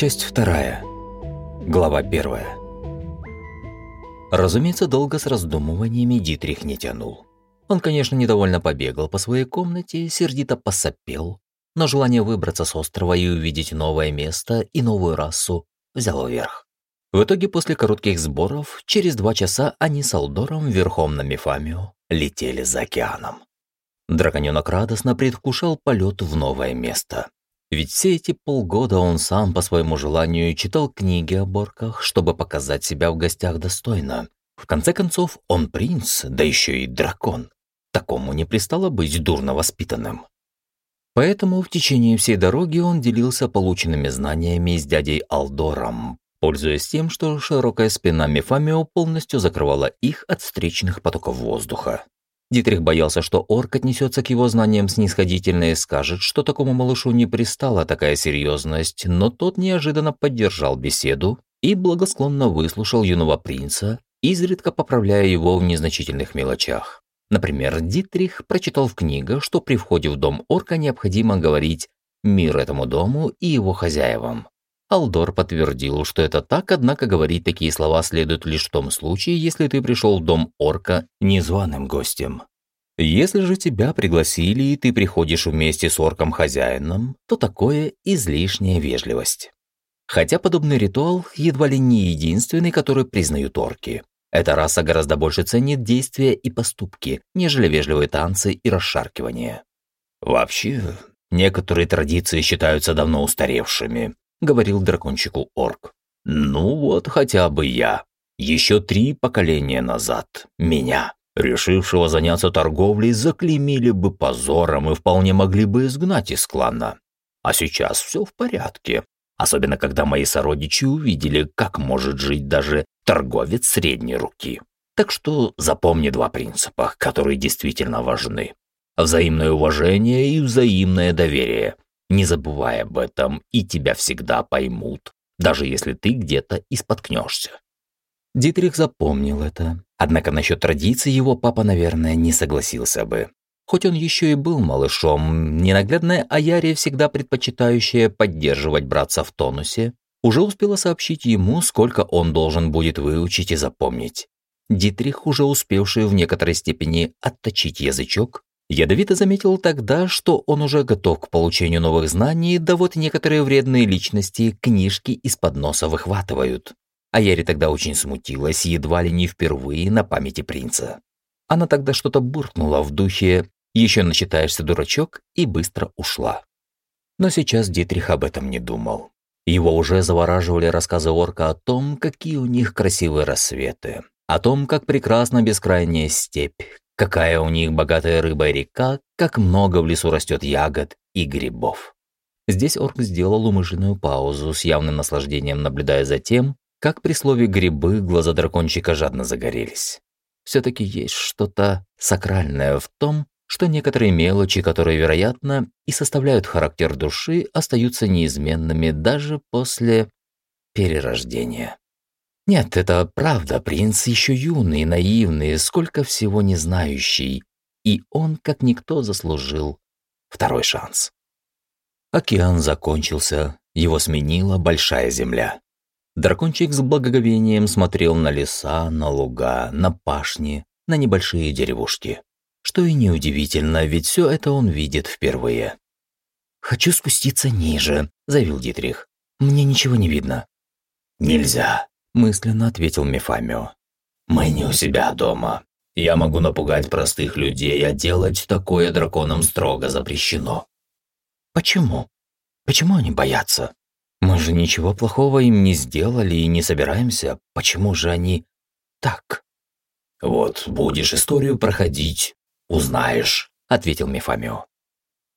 Часть вторая. Глава первая. Разумеется, долго с раздумываниями Дитрих не тянул. Он, конечно, недовольно побегал по своей комнате, сердито посопел, но желание выбраться с острова и увидеть новое место и новую расу взяло верх. В итоге, после коротких сборов, через два часа они с Алдором верхом на Мефамию летели за океаном. Драконёнок радостно предвкушал полет в новое место. Ведь все эти полгода он сам по своему желанию читал книги о борках, чтобы показать себя в гостях достойно. В конце концов, он принц, да еще и дракон. Такому не пристало быть дурно воспитанным. Поэтому в течение всей дороги он делился полученными знаниями с дядей Алдором, пользуясь тем, что широкая спина Мефамио полностью закрывала их от встречных потоков воздуха. Дитрих боялся, что орк отнесется к его знаниям снисходительно и скажет, что такому малышу не пристала такая серьезность, но тот неожиданно поддержал беседу и благосклонно выслушал юного принца, изредка поправляя его в незначительных мелочах. Например, Дитрих прочитал в книгах, что при входе в дом орка необходимо говорить «мир этому дому и его хозяевам». Алдор подтвердил, что это так, однако говорить такие слова следует лишь в том случае, если ты пришел в дом орка незваным гостем. Если же тебя пригласили и ты приходишь вместе с орком-хозяином, то такое излишняя вежливость. Хотя подобный ритуал едва ли не единственный, который признают орки. Эта раса гораздо больше ценит действия и поступки, нежели вежливые танцы и расшаркивания. Вообще, некоторые традиции считаются давно устаревшими, говорил дракончику орк. Ну вот хотя бы я. Еще три поколения назад меня, решившего заняться торговлей, заклеймили бы позором и вполне могли бы изгнать из клана. А сейчас все в порядке. Особенно, когда мои сородичи увидели, как может жить даже торговец средней руки. Так что запомни два принципа, которые действительно важны. Взаимное уважение и взаимное доверие. Не забывай об этом, и тебя всегда поймут, даже если ты где-то и споткнешься. Дитрих запомнил это. Однако насчет традиций его папа, наверное, не согласился бы. Хоть он еще и был малышом, ненаглядная Аярия, всегда предпочитающая поддерживать братца в тонусе, уже успела сообщить ему, сколько он должен будет выучить и запомнить. Дитрих, уже успевший в некоторой степени отточить язычок, Ядовито заметил тогда, что он уже готов к получению новых знаний, да вот некоторые вредные личности книжки из-под носа выхватывают. А Яри тогда очень смутилась, едва ли не впервые на памяти принца. Она тогда что-то буркнула в духе «Еще начитаешься, дурачок» и быстро ушла. Но сейчас Дитрих об этом не думал. Его уже завораживали рассказы орка о том, какие у них красивые рассветы, о том, как прекрасна бескрайняя степь, Какая у них богатая рыба и река, как много в лесу растет ягод и грибов. Здесь орк сделал умышленную паузу, с явным наслаждением наблюдая за тем, как при слове «грибы» глаза дракончика жадно загорелись. Все-таки есть что-то сакральное в том, что некоторые мелочи, которые, вероятно, и составляют характер души, остаются неизменными даже после перерождения. Нет, это правда, принц еще юный, наивный, сколько всего не знающий. И он, как никто, заслужил второй шанс. Океан закончился, его сменила большая земля. Дракончик с благоговением смотрел на леса, на луга, на пашни, на небольшие деревушки. Что и неудивительно, ведь все это он видит впервые. «Хочу спуститься ниже», — заявил Дитрих. «Мне ничего не видно». «Нельзя», мысленно ответил Мефамио. «Мы не у себя дома. Я могу напугать простых людей, а делать такое драконам строго запрещено». «Почему? Почему они боятся? Мы же ничего плохого им не сделали и не собираемся. Почему же они так?» «Вот будешь историю проходить, узнаешь», — ответил Мефамио.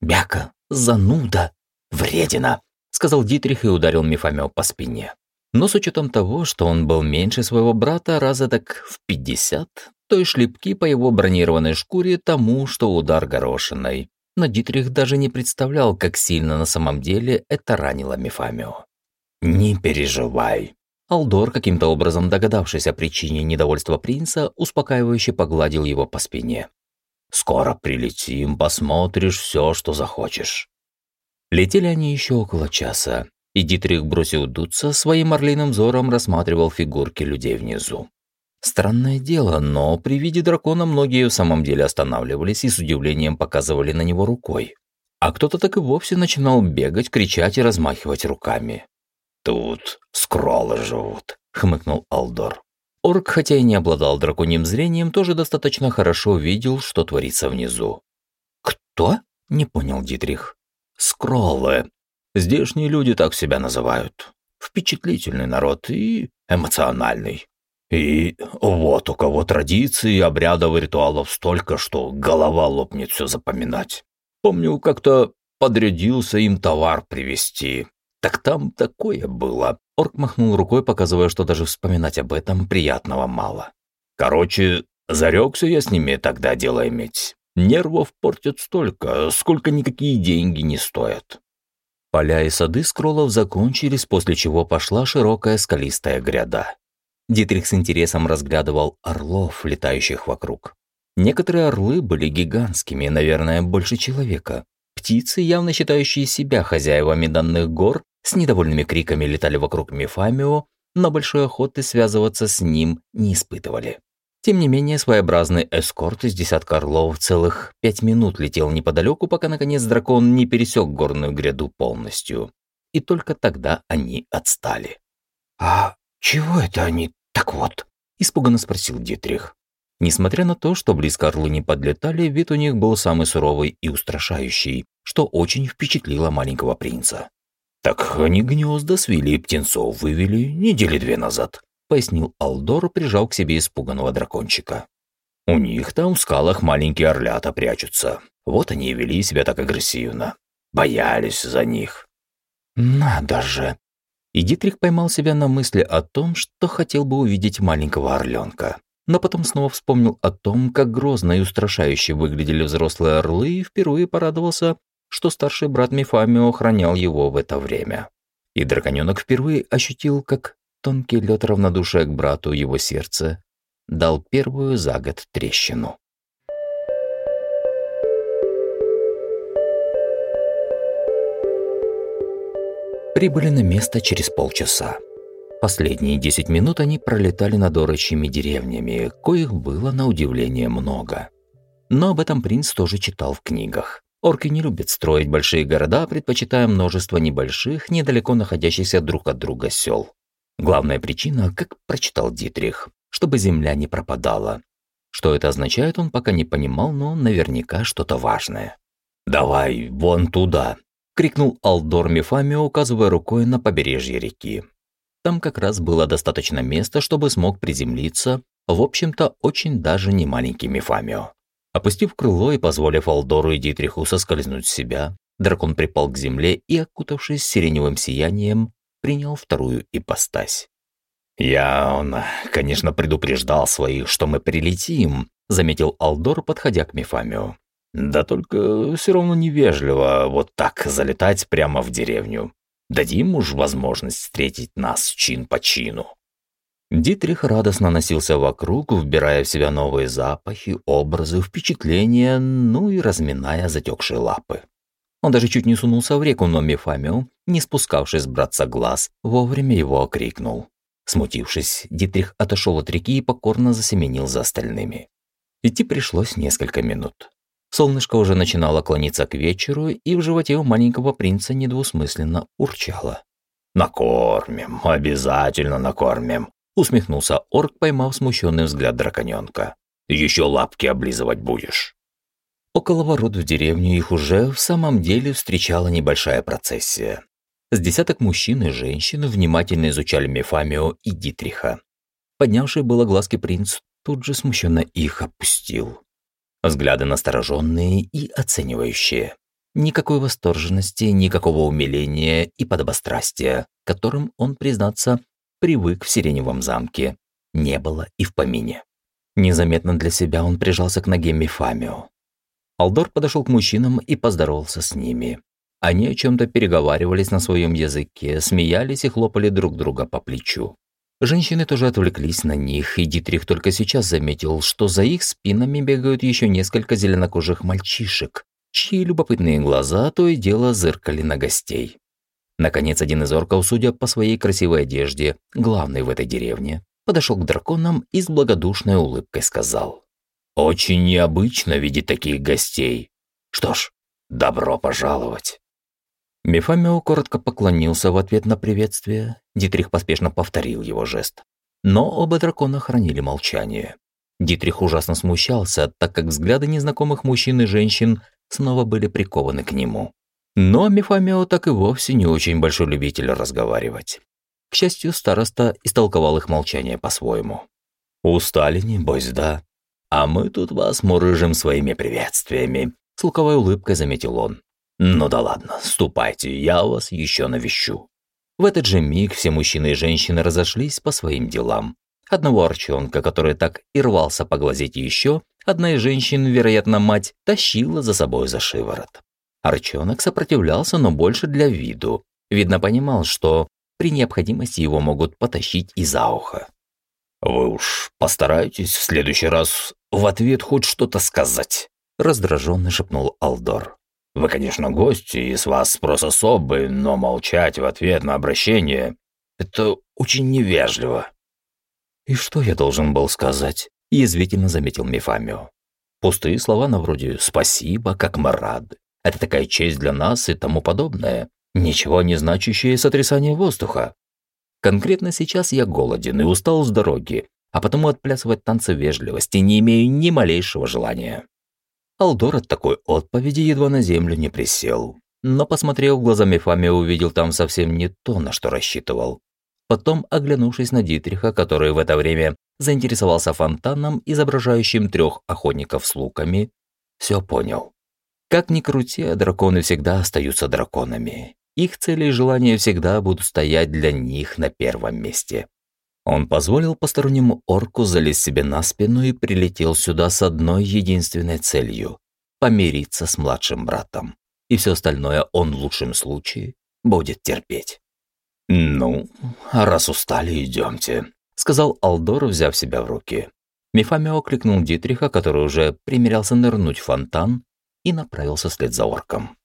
«Бяка, зануда, вредина», — сказал Дитрих и ударил Мефамио по спине. Но с учетом того, что он был меньше своего брата раза так в 50, то и шлепки по его бронированной шкуре тому, что удар горошиной. Но Дитрих даже не представлял, как сильно на самом деле это ранило Мефамио. «Не переживай». Алдор, каким-то образом догадавшись о причине недовольства принца, успокаивающе погладил его по спине. «Скоро прилетим, посмотришь все, что захочешь». Летели они еще около часа, и Дитрих, бросил дуться, своим орлиным взором рассматривал фигурки людей внизу. Странное дело, но при виде дракона многие в самом деле останавливались и с удивлением показывали на него рукой. А кто-то так и вовсе начинал бегать, кричать и размахивать руками. «Тут скроллы живут», — хмыкнул Алдор. Орк, хотя и не обладал драконьим зрением, тоже достаточно хорошо видел, что творится внизу. «Кто?» — не понял Дитрих. «Скроллы. Здешние люди так себя называют. Впечатлительный народ и эмоциональный. И вот у кого традиций, обрядов и ритуалов столько, что голова лопнет все запоминать. Помню, как-то подрядился им товар привезти. Так там такое было. Орк махнул рукой, показывая, что даже вспоминать об этом приятного мало. Короче, зарекся я с ними тогда дело иметь. Нервов портят столько, сколько никакие деньги не стоят. Поля и сады скроллов закончились, после чего пошла широкая скалистая гряда. Дитрих с интересом разглядывал орлов, летающих вокруг. Некоторые орлы были гигантскими, наверное, больше человека. Птицы, явно считающие себя хозяевами данных гор, с недовольными криками летали вокруг Мефамио, но большой охоты связываться с ним не испытывали. Тем не менее, своеобразный эскорт из десятка орлов целых пять минут летел неподалеку, пока, наконец, дракон не пересек горную гряду полностью. И только тогда они отстали. «А чего это они так вот?» – испуганно спросил Дитрих. Несмотря на то, что близко орлы не подлетали, вид у них был самый суровый и устрашающий, что очень впечатлило маленького принца. «Так они гнезда свели и птенцов вывели недели две назад», пояснил Алдор, прижал к себе испуганного дракончика. «У них там в скалах маленькие орлята прячутся. Вот они и вели себя так агрессивно. Боялись за них». «Надо же!» И Дитрих поймал себя на мысли о том, что хотел бы увидеть маленького орленка. Но потом снова вспомнил о том, как грозно и устрашающе выглядели взрослые орлы, и впервые порадовался, что старший брат Мефамио охранял его в это время. И драконёнок впервые ощутил, как тонкий лед равнодушия к брату его сердце дал первую за год трещину. Прибыли на место через полчаса. Последние десять минут они пролетали над орочьими деревнями, коих было на удивление много. Но об этом принц тоже читал в книгах. Орки не любят строить большие города, предпочитая множество небольших, недалеко находящихся друг от друга сел. Главная причина, как прочитал Дитрих, чтобы земля не пропадала. Что это означает, он пока не понимал, но наверняка что-то важное. «Давай вон туда!» — крикнул Алдор Мефамио, указывая рукой на побережье реки. Там как раз было достаточно места, чтобы смог приземлиться, в общем-то, очень даже не маленький Мефамио. Опустив крыло и позволив Алдору и Дитриху соскользнуть с себя, дракон припал к земле и, окутавшись сиреневым сиянием, принял вторую ипостась. «Я, он, конечно, предупреждал своих, что мы прилетим», заметил Алдор, подходя к Мефамио. «Да только все равно невежливо вот так залетать прямо в деревню. Дадим уж возможность встретить нас чин по чину». Дитрих радостно носился вокруг, вбирая в себя новые запахи, образы, впечатления, ну и разминая затекшие лапы. Он даже чуть не сунулся в реку, но Мефамио, не спускавшись с братца глаз, вовремя его окрикнул. Смутившись, Дитрих отошел от реки и покорно засеменил за остальными. Идти пришлось несколько минут. Солнышко уже начинало клониться к вечеру, и в животе у маленького принца недвусмысленно урчало. «Накормим, обязательно накормим», усмехнулся орк, поймав смущенный взгляд драконёнка. «Еще лапки облизывать будешь». Около ворот в деревню их уже в самом деле встречала небольшая процессия. С десяток мужчин и женщин внимательно изучали Мефамио и Дитриха. Поднявший было глазки принц тут же смущенно их опустил. Взгляды настороженные и оценивающие. Никакой восторженности, никакого умиления и подобострастия, которым он, признаться, привык в Сиреневом замке, не было и в помине. Незаметно для себя он прижался к ноге Мефамио. Алдор подошел к мужчинам и поздоровался с ними. Они о чем-то переговаривались на своем языке, смеялись и хлопали друг друга по плечу. Женщины тоже отвлеклись на них, и Дитрих только сейчас заметил, что за их спинами бегают еще несколько зеленокожих мальчишек, чьи любопытные глаза то и дело зыркали на гостей. Наконец, один из орков, судя по своей красивой одежде, главный в этой деревне, подошел к драконам и с благодушной улыбкой сказал. «Очень необычно видеть таких гостей. Что ж, добро пожаловать». Мефамио коротко поклонился в ответ на приветствие. Дитрих поспешно повторил его жест. Но оба дракона хранили молчание. Дитрих ужасно смущался, так как взгляды незнакомых мужчин и женщин снова были прикованы к нему. Но Мефамио так и вовсе не очень большой любитель разговаривать. К счастью, староста истолковал их молчание по-своему. «Устали, небось, да? А мы тут вас мурыжим своими приветствиями», — с луковой улыбкой заметил он. «Ну да ладно, ступайте, я вас еще навещу». В этот же миг все мужчины и женщины разошлись по своим делам. Одного арчонка, который так и рвался поглазеть еще, одна из женщин, вероятно, мать, тащила за собой за шиворот. Арчонок сопротивлялся, но больше для виду. Видно, понимал, что при необходимости его могут потащить и за ухо. «Вы уж постарайтесь в следующий раз в ответ хоть что-то сказать», раздраженно шепнул Алдор. Вы, конечно, гости, и с вас спрос особый, но молчать в ответ на обращение – это очень невежливо». «И что я должен был сказать?» – язвительно заметил Мефамио. «Пустые слова на вроде «спасибо», как мы рады. Это такая честь для нас и тому подобное. Ничего не значащее сотрясание воздуха. Конкретно сейчас я голоден и устал с дороги, а потому отплясывать танцы вежливости не имею ни малейшего желания». Алдор от такой отповеди едва на землю не присел. Но, посмотрев глазами Фами, увидел там совсем не то, на что рассчитывал. Потом, оглянувшись на Дитриха, который в это время заинтересовался фонтаном, изображающим трех охотников с луками, все понял. Как ни крути, а драконы всегда остаются драконами. Их цели и желания всегда будут стоять для них на первом месте. Он позволил постороннему орку залезть себе на спину и прилетел сюда с одной единственной целью – помириться с младшим братом. И все остальное он в лучшем случае будет терпеть. «Ну, раз устали, идемте», – сказал Алдор, взяв себя в руки. Мефамио окликнул Дитриха, который уже примерялся нырнуть в фонтан, и направился вслед за орком.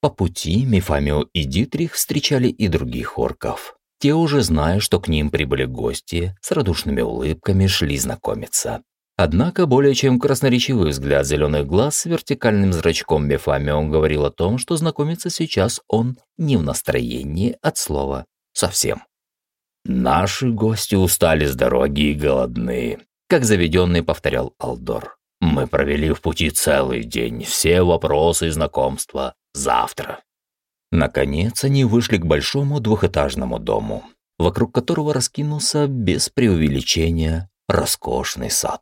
По пути Мефамио и Дитрих встречали и других орков. Те уже, зная, что к ним прибыли гости, с радушными улыбками шли знакомиться. Однако более чем красноречивый взгляд зеленых глаз с вертикальным зрачком Мефамио говорил о том, что знакомиться сейчас он не в настроении от слова совсем. «Наши гости устали с дороги и голодны», — как заведенный повторял Алдор. «Мы провели в пути целый день, все вопросы и знакомства завтра». Наконец они вышли к большому двухэтажному дому, вокруг которого раскинулся без преувеличения роскошный сад.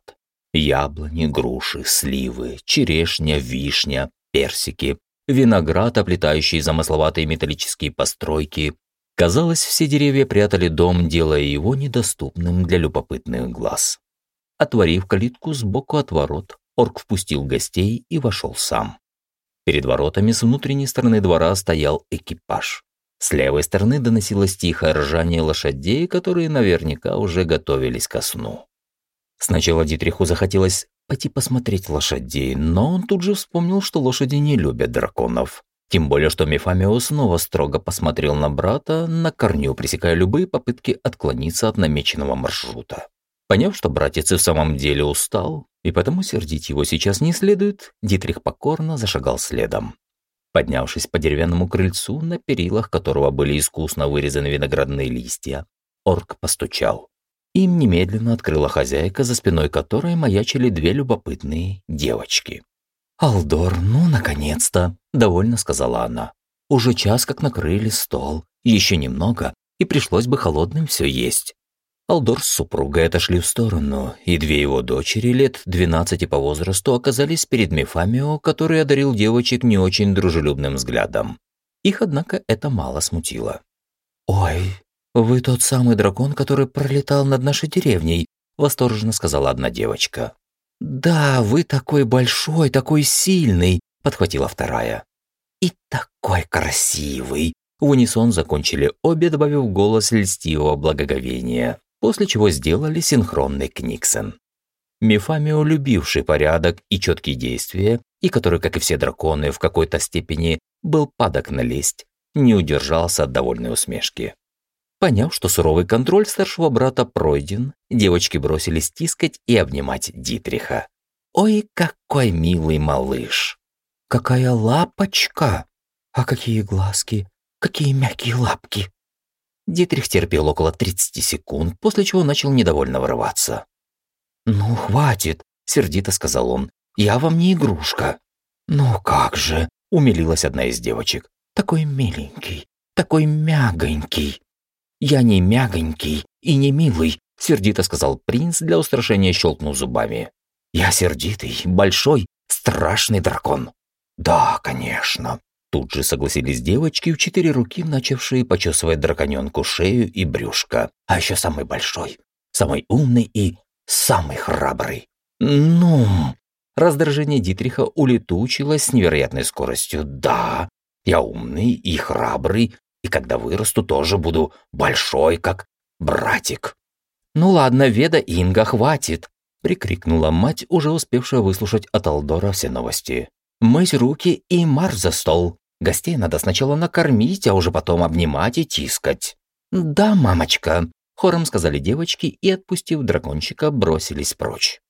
Яблони, груши, сливы, черешня, вишня, персики, виноград, оплетающий замысловатые металлические постройки. Казалось, все деревья прятали дом, делая его недоступным для любопытных глаз. Отворив калитку сбоку от ворот, орк впустил гостей и вошел сам. Перед воротами с внутренней стороны двора стоял экипаж. С левой стороны доносилось тихое ржание лошадей, которые наверняка уже готовились ко сну. Сначала Дитриху захотелось пойти посмотреть лошадей, но он тут же вспомнил, что лошади не любят драконов. Тем более, что Мефамио снова строго посмотрел на брата, на корню пресекая любые попытки отклониться от намеченного маршрута. Поняв, что братец и в самом деле устал, и потому сердить его сейчас не следует, Дитрих покорно зашагал следом. Поднявшись по деревянному крыльцу, на перилах которого были искусно вырезаны виноградные листья, орк постучал. Им немедленно открыла хозяйка, за спиной которой маячили две любопытные девочки. «Алдор, ну, наконец-то!» – довольно сказала она. «Уже час как накрыли стол. Еще немного, и пришлось бы холодным все есть. Алдор с супругой отошли в сторону, и две его дочери лет 12 по возрасту оказались перед Мефамио, который одарил девочек не очень дружелюбным взглядом. Их, однако, это мало смутило. «Ой, вы тот самый дракон, который пролетал над нашей деревней», восторженно сказала одна девочка. «Да, вы такой большой, такой сильный», подхватила вторая. «И такой красивый», в унисон закончили обе, добавив голос льстивого благоговения. После чего сделали синхронный книксон. Мефамио, любивший порядок и четкие действия, и который, как и все драконы, в какой-то степени был падок на лесть, не удержался от довольной усмешки. Поняв, что суровый контроль старшего брата пройден, девочки бросились тискать и обнимать Дитриха. «Ой, какой милый малыш!» «Какая лапочка! А какие глазки! Какие мягкие лапки!» Дитрих терпел около 30 секунд, после чего начал недовольно вырываться. «Ну, хватит!» – сердито сказал он. «Я вам не игрушка». «Ну как же!» – умилилась одна из девочек. «Такой миленький, такой мягонький». «Я не мягонький и не милый», – сердито сказал принц, для устрашения щелкнув зубами. «Я сердитый, большой, страшный дракон». «Да, конечно», Тут же согласились девочки в четыре руки, начавшие почесывать драконёнку шею и брюшко. А еще самый большой, самый умный и самый храбрый. Ну, раздражение Дитриха улетучилось с невероятной скоростью. Да, я умный и храбрый, и когда вырасту, тоже буду большой, как братик. Ну ладно, Веда Инга, хватит, прикрикнула мать, уже успевшая выслушать от Алдора все новости. Мыть руки и марш за стол. Гостей надо сначала накормить, а уже потом обнимать и тискать. Да, мамочка, Хором сказали девочки и, отпустив дракончика, бросились прочь.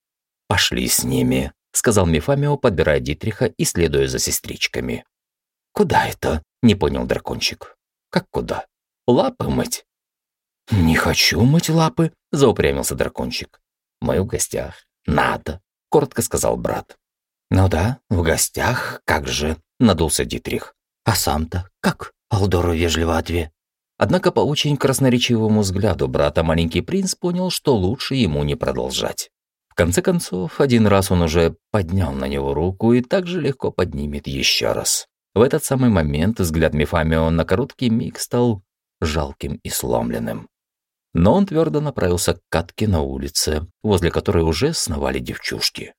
«Пошли с ними», — сказал Мефамио, подбирая Дитриха и следуя за сестричками. «Куда это?» — не понял дракончик. «Как куда? Лапы мыть?» «Не хочу мыть лапы», — заупрямился дракончик. «Мы в гостях. Надо», — коротко сказал брат. «Ну да, в гостях, как же», — надулся Дитрих. «А сам-то как?» — Алдору вежливо отве. Однако по очень красноречивому взгляду брата маленький принц понял, что лучше ему не продолжать. В конце концов, один раз он уже поднял на него руку и также легко поднимет еще раз. В этот самый момент взгляд Мефамио на короткий миг стал жалким и сломленным. Но он твердо направился к катке на улице, возле которой уже сновали девчушки.